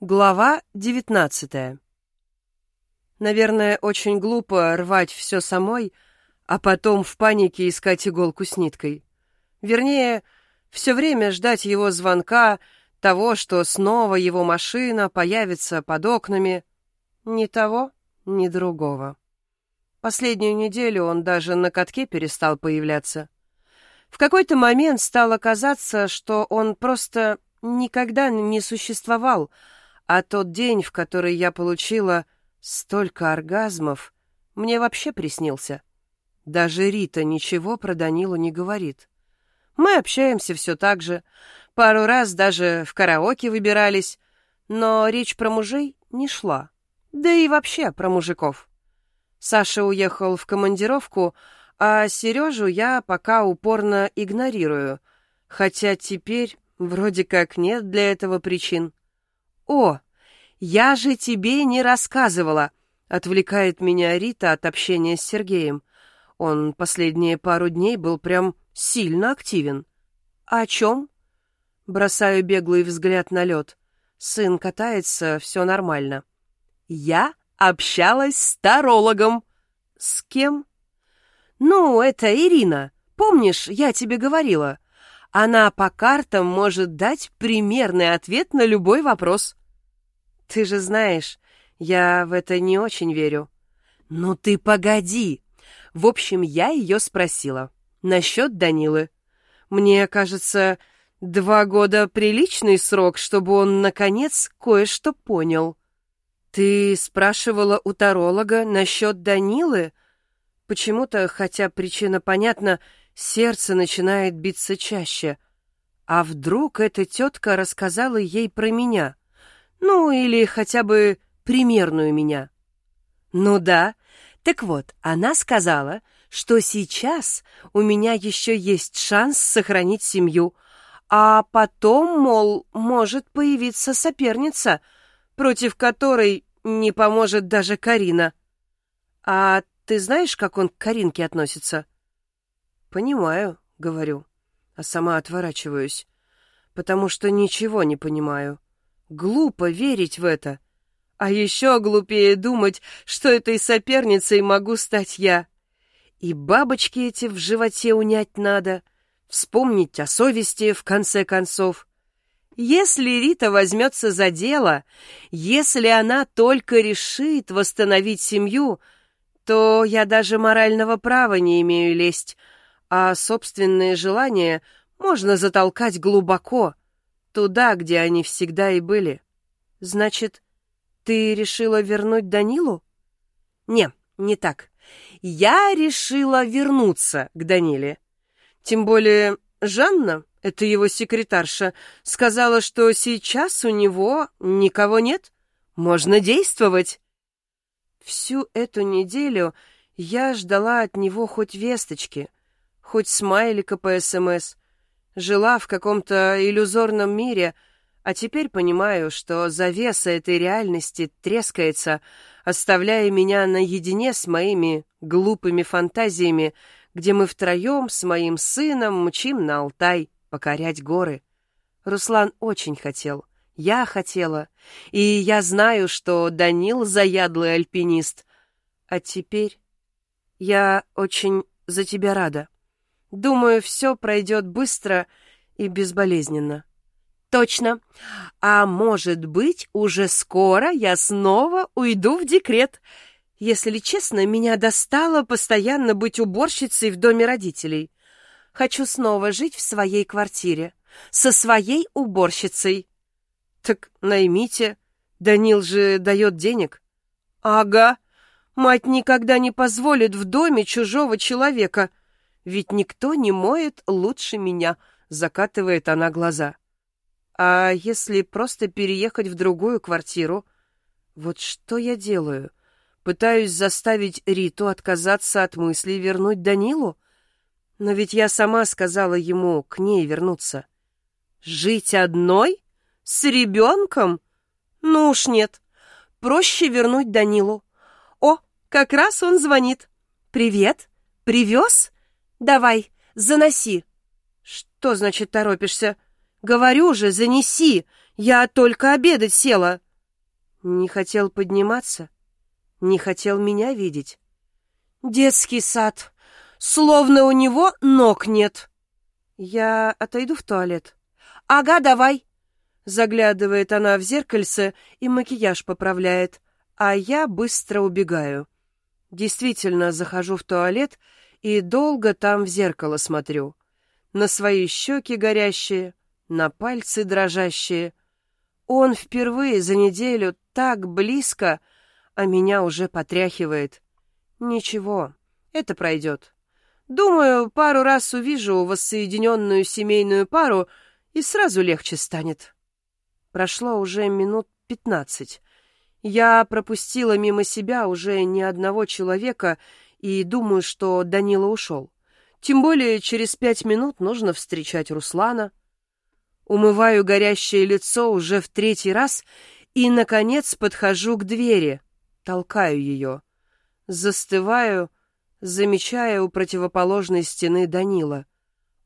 Глава девятнадцатая. Наверное, очень глупо рвать все самой, а потом в панике искать иголку с ниткой. Вернее, все время ждать его звонка, того, что снова его машина появится под окнами. Ни того, ни другого. Последнюю неделю он даже на катке перестал появляться. В какой-то момент стало казаться, что он просто никогда не существовал, а тот день, в который я получила столько оргазмов, мне вообще приснился. Даже Рита ничего про Данилу не говорит. Мы общаемся все так же, пару раз даже в караоке выбирались, но речь про мужей не шла. Да и вообще про мужиков. Саша уехал в командировку, а Сережу я пока упорно игнорирую, хотя теперь вроде как нет для этого причин. «О, я же тебе не рассказывала!» — отвлекает меня Рита от общения с Сергеем. Он последние пару дней был прям сильно активен. «О чем?» Бросаю беглый взгляд на лед. Сын катается, все нормально. «Я общалась с тарологом». «С кем?» «Ну, это Ирина. Помнишь, я тебе говорила?» Она по картам может дать примерный ответ на любой вопрос. Ты же знаешь, я в это не очень верю. Ну ты погоди. В общем, я ее спросила. Насчет Данилы. Мне кажется, два года приличный срок, чтобы он, наконец, кое-что понял. Ты спрашивала у таролога насчет Данилы? Почему-то, хотя причина понятна, сердце начинает биться чаще. А вдруг эта тетка рассказала ей про меня? Ну, или хотя бы примерную меня. Ну да. Так вот, она сказала, что сейчас у меня еще есть шанс сохранить семью, а потом, мол, может появиться соперница, против которой не поможет даже Карина. А ты знаешь, как он к Каринке относится? Понимаю, говорю, а сама отворачиваюсь, потому что ничего не понимаю. Глупо верить в это. А еще глупее думать, что этой соперницей могу стать я. И бабочки эти в животе унять надо, вспомнить о совести в конце концов. Если Рита возьмется за дело, если она только решит восстановить семью, то я даже морального права не имею лезть, а собственные желания можно затолкать глубоко, Туда, где они всегда и были. Значит, ты решила вернуть Данилу? Не, не так. Я решила вернуться к Даниле. Тем более Жанна, это его секретарша, сказала, что сейчас у него никого нет. Можно действовать. Всю эту неделю я ждала от него хоть весточки, хоть смайлика по СМС, Жила в каком-то иллюзорном мире, а теперь понимаю, что завеса этой реальности трескается, оставляя меня наедине с моими глупыми фантазиями, где мы втроем с моим сыном мчим на Алтай покорять горы. Руслан очень хотел, я хотела, и я знаю, что Данил заядлый альпинист. А теперь я очень за тебя рада. Думаю, все пройдет быстро и безболезненно. Точно. А может быть, уже скоро я снова уйду в декрет. Если честно, меня достало постоянно быть уборщицей в доме родителей. Хочу снова жить в своей квартире, со своей уборщицей. Так наймите. Данил же дает денег. Ага. Мать никогда не позволит в доме чужого человека — ведь никто не моет лучше меня, закатывает она глаза. А если просто переехать в другую квартиру? Вот что я делаю? Пытаюсь заставить Риту отказаться от мысли вернуть Данилу? Но ведь я сама сказала ему к ней вернуться. Жить одной? С ребенком? Ну уж нет. Проще вернуть Данилу. О, как раз он звонит. Привет. Привез? Давай, заноси. Что значит торопишься? Говорю же, занеси. Я только обедать села. Не хотел подниматься? Не хотел меня видеть? Детский сад. Словно у него ног нет. Я отойду в туалет. Ага, давай. Заглядывает она в зеркальце и макияж поправляет, а я быстро убегаю. Действительно, захожу в туалет и долго там в зеркало смотрю. На свои щеки горящие, на пальцы дрожащие. Он впервые за неделю так близко, а меня уже потряхивает. Ничего, это пройдет. Думаю, пару раз увижу воссоединенную семейную пару, и сразу легче станет. Прошло уже минут пятнадцать. Я пропустила мимо себя уже ни одного человека и думаю, что Данила ушел. Тем более через пять минут нужно встречать Руслана. Умываю горящее лицо уже в третий раз и, наконец, подхожу к двери, толкаю ее. Застываю, замечая у противоположной стены Данила.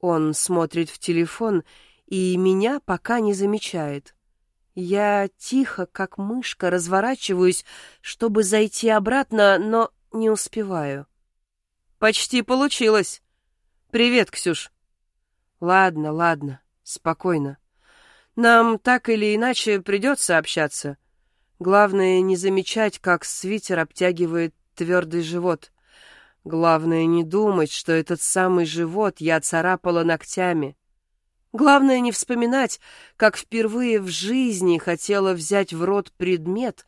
Он смотрит в телефон и меня пока не замечает. Я тихо, как мышка, разворачиваюсь, чтобы зайти обратно, но не успеваю. «Почти получилось. Привет, Ксюш». «Ладно, ладно, спокойно. Нам так или иначе придется общаться. Главное не замечать, как свитер обтягивает твердый живот. Главное не думать, что этот самый живот я царапала ногтями. Главное не вспоминать, как впервые в жизни хотела взять в рот предмет,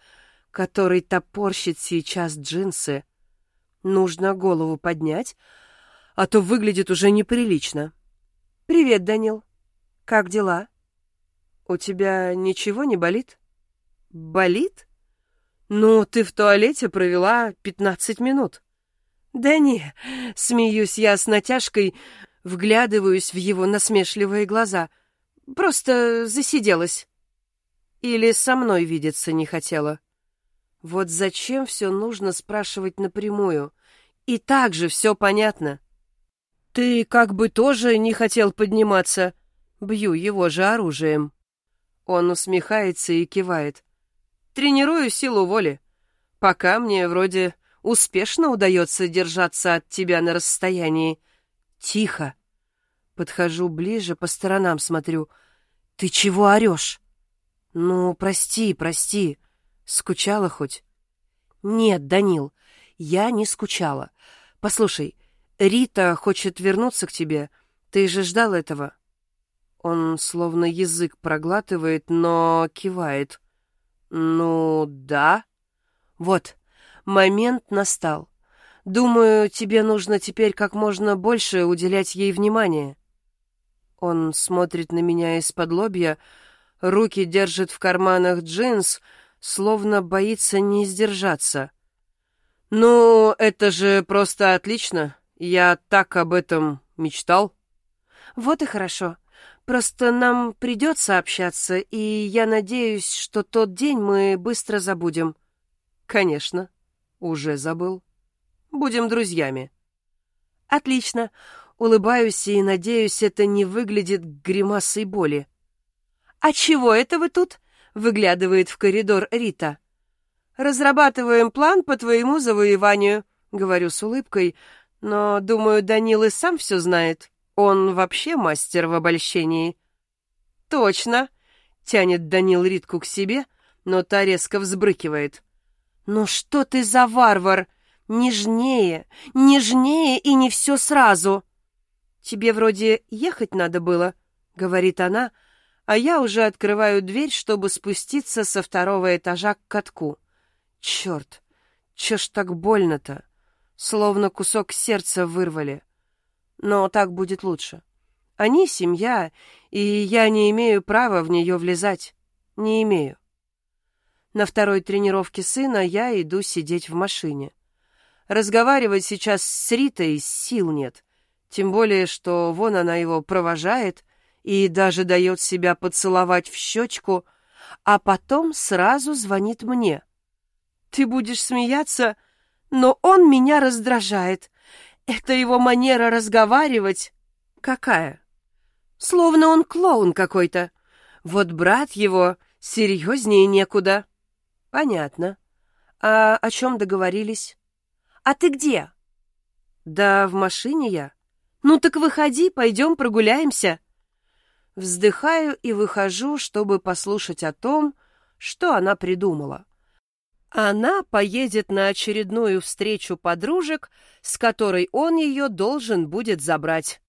который топорщит сейчас джинсы. Нужно голову поднять, а то выглядит уже неприлично. «Привет, Данил. Как дела? У тебя ничего не болит?» «Болит? Ну, ты в туалете провела пятнадцать минут». «Да не», — смеюсь я с натяжкой, вглядываюсь в его насмешливые глаза. «Просто засиделась». Или со мной видеться не хотела. Вот зачем все нужно спрашивать напрямую? И так же все понятно. Ты как бы тоже не хотел подниматься. Бью его же оружием. Он усмехается и кивает. Тренирую силу воли. Пока мне вроде успешно удается держаться от тебя на расстоянии. Тихо. Подхожу ближе, по сторонам смотрю. Ты чего орешь? Ну, прости, прости. Скучала хоть? Нет, Данил, я не скучала. Послушай, Рита хочет вернуться к тебе. Ты же ждал этого. Он словно язык проглатывает, но кивает. Ну, да. Вот, момент настал. Думаю, тебе нужно теперь как можно больше уделять ей внимания. Он смотрит на меня из-под лобья, руки держит в карманах джинс, словно боится не сдержаться. «Ну, это же просто отлично. Я так об этом мечтал». «Вот и хорошо. Просто нам придется общаться, и я надеюсь, что тот день мы быстро забудем». «Конечно. Уже забыл. Будем друзьями». «Отлично. Улыбаюсь и надеюсь, это не выглядит гримасой боли. «А чего это вы тут?» — выглядывает в коридор Рита. «Разрабатываем план по твоему завоеванию», — говорю с улыбкой, но, думаю, Данил и сам все знает. Он вообще мастер в обольщении. «Точно!» — тянет Данил Ритку к себе, но та резко взбрыкивает. «Ну что ты за варвар? Нежнее, нежнее и не все сразу!» «Тебе вроде ехать надо было», — говорит она, а я уже открываю дверь, чтобы спуститься со второго этажа к катку. Черт, че ж так больно-то? Словно кусок сердца вырвали. Но так будет лучше. Они семья, и я не имею права в нее влезать. Не имею. На второй тренировке сына я иду сидеть в машине. Разговаривать сейчас с Ритой сил нет. Тем более, что вон она его провожает и даже дает себя поцеловать в щечку, а потом сразу звонит мне. Ты будешь смеяться, но он меня раздражает. Это его манера разговаривать. Какая? Словно он клоун какой-то. Вот брат его серьезнее некуда. Понятно. А о чем договорились? А ты где? Да в машине я. Ну так выходи, пойдем прогуляемся. Вздыхаю и выхожу, чтобы послушать о том, что она придумала. Она поедет на очередную встречу подружек, с которой он ее должен будет забрать.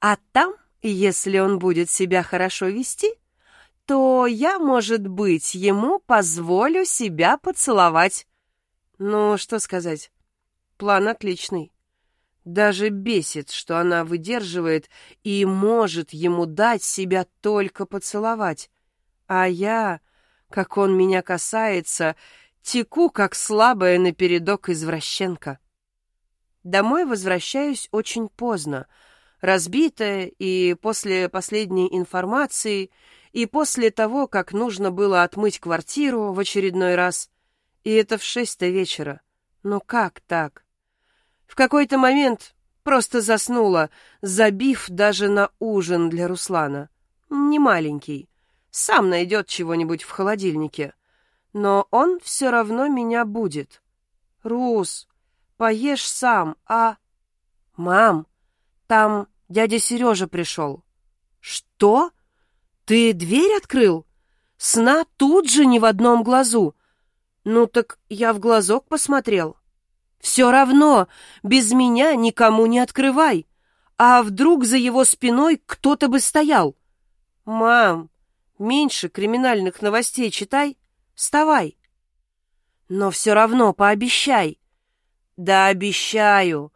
А там, если он будет себя хорошо вести, то я, может быть, ему позволю себя поцеловать. Ну, что сказать, план отличный. Даже бесит, что она выдерживает и может ему дать себя только поцеловать. А я, как он меня касается, теку, как слабая напередок извращенка. Домой возвращаюсь очень поздно, разбитая и после последней информации, и после того, как нужно было отмыть квартиру в очередной раз. И это в шесть-то вечера. Ну как так? В какой-то момент просто заснула, забив даже на ужин для Руслана. Не маленький. Сам найдет чего-нибудь в холодильнике. Но он все равно меня будет. Рус, поешь сам, а... Мам, там дядя Сережа пришел. Что? Ты дверь открыл? Сна тут же ни в одном глазу. Ну так я в глазок посмотрел. Все равно, без меня никому не открывай. А вдруг за его спиной кто-то бы стоял? Мам, меньше криминальных новостей читай. Вставай. Но все равно пообещай. Да обещаю.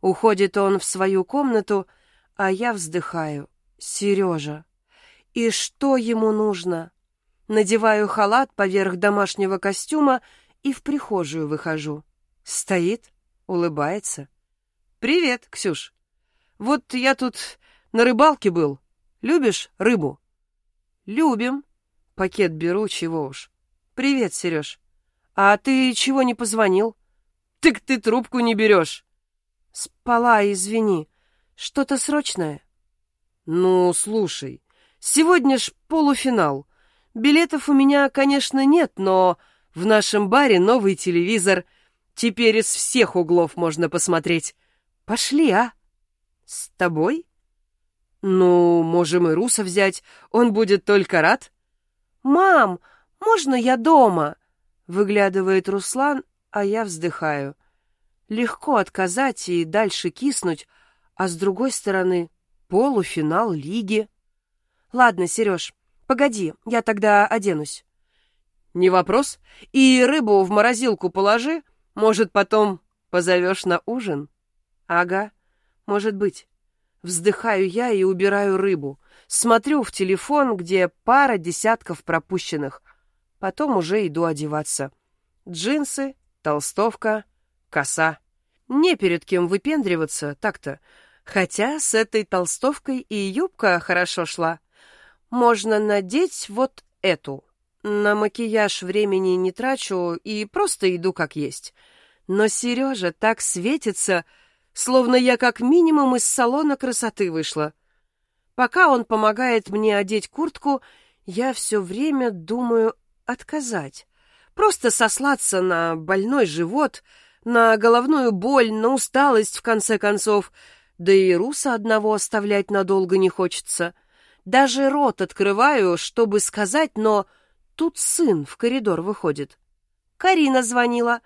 Уходит он в свою комнату, а я вздыхаю. Сережа. И что ему нужно? Надеваю халат поверх домашнего костюма и в прихожую выхожу. Стоит, улыбается. «Привет, Ксюш. Вот я тут на рыбалке был. Любишь рыбу?» «Любим». Пакет беру, чего уж. «Привет, Сереж. А ты чего не позвонил?» «Так ты трубку не берешь». «Спала, извини. Что-то срочное?» «Ну, слушай, сегодня ж полуфинал. Билетов у меня, конечно, нет, но в нашем баре новый телевизор — Теперь из всех углов можно посмотреть. Пошли, а? С тобой? Ну, можем и Руса взять, он будет только рад. Мам, можно я дома? Выглядывает Руслан, а я вздыхаю. Легко отказать и дальше киснуть, а с другой стороны полуфинал лиги. Ладно, Сереж, погоди, я тогда оденусь. Не вопрос. И рыбу в морозилку положи, может, потом позовешь на ужин? Ага, может быть. Вздыхаю я и убираю рыбу. Смотрю в телефон, где пара десятков пропущенных. Потом уже иду одеваться. Джинсы, толстовка, коса. Не перед кем выпендриваться, так-то. Хотя с этой толстовкой и юбка хорошо шла. Можно надеть вот эту. На макияж времени не трачу и просто иду как есть. Но Сережа так светится, словно я как минимум из салона красоты вышла. Пока он помогает мне одеть куртку, я все время думаю отказать. Просто сослаться на больной живот, на головную боль, на усталость, в конце концов. Да и Руса одного оставлять надолго не хочется. Даже рот открываю, чтобы сказать, но Тут сын в коридор выходит. Карина звонила.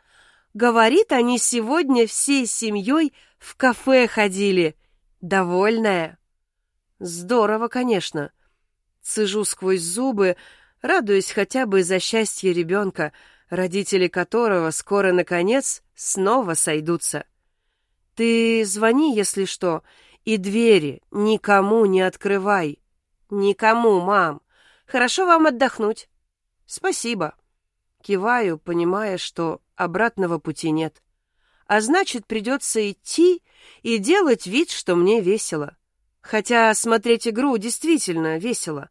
Говорит, они сегодня всей семьей в кафе ходили. Довольная. Здорово, конечно. Цежу сквозь зубы, радуясь хотя бы за счастье ребенка, родители которого скоро, наконец, снова сойдутся. Ты звони, если что, и двери никому не открывай. Никому, мам. Хорошо вам отдохнуть. «Спасибо». Киваю, понимая, что обратного пути нет. А значит, придется идти и делать вид, что мне весело. Хотя смотреть игру действительно весело.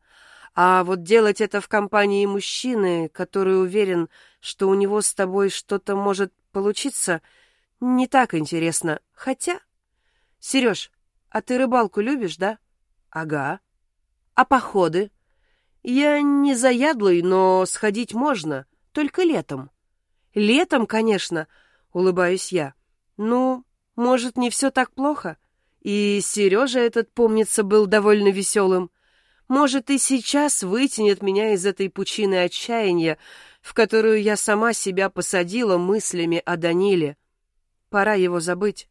А вот делать это в компании мужчины, который уверен, что у него с тобой что-то может получиться, не так интересно. Хотя... Сереж, а ты рыбалку любишь, да? Ага. А походы? Я не заядлый, но сходить можно. только летом. Летом, конечно, улыбаюсь я. Ну, может, не все так плохо? И Сережа этот, помнится, был довольно веселым. Может, и сейчас вытянет меня из этой пучины отчаяния, в которую я сама себя посадила мыслями о Даниле. Пора его забыть.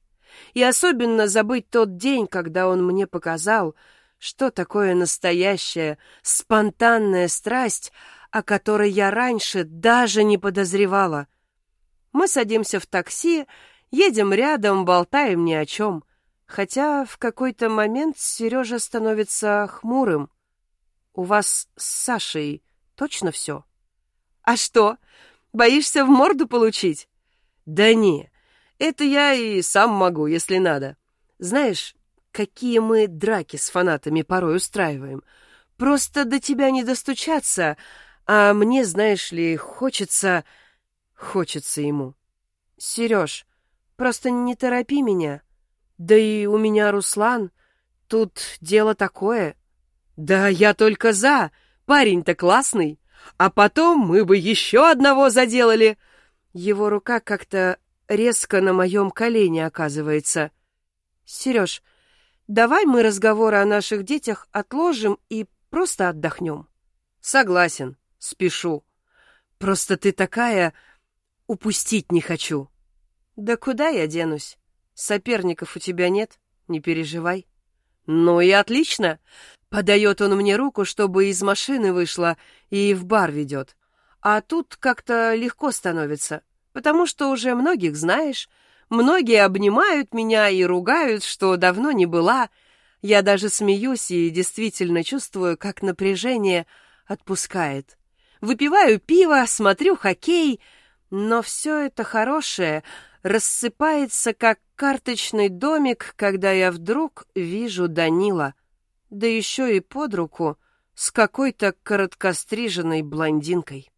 И особенно забыть тот день, когда он мне показал, что такое настоящая, спонтанная страсть, о которой я раньше даже не подозревала. Мы садимся в такси, едем рядом, болтаем ни о чем. Хотя в какой-то момент Сережа становится хмурым. У вас с Сашей точно все? А что, боишься в морду получить? Да не, это я и сам могу, если надо. Знаешь, какие мы драки с фанатами порой устраиваем. Просто до тебя не достучаться, а мне, знаешь ли, хочется... Хочется ему. Сереж, просто не торопи меня. Да и у меня Руслан. Тут дело такое. Да я только за. Парень-то классный. А потом мы бы еще одного заделали. Его рука как-то резко на моем колене оказывается. Сереж, давай мы разговоры о наших детях отложим и просто отдохнем. Согласен, спешу. Просто ты такая... Упустить не хочу. Да куда я денусь? Соперников у тебя нет, не переживай. Ну и отлично. Подает он мне руку, чтобы из машины вышла и в бар ведет. А тут как-то легко становится, потому что уже многих знаешь. Многие обнимают меня и ругают, что давно не была. Я даже смеюсь и действительно чувствую, как напряжение отпускает. Выпиваю пиво, смотрю хоккей, но все это хорошее рассыпается, как карточный домик, когда я вдруг вижу Данила — да еще и под руку с какой-то короткостриженной блондинкой.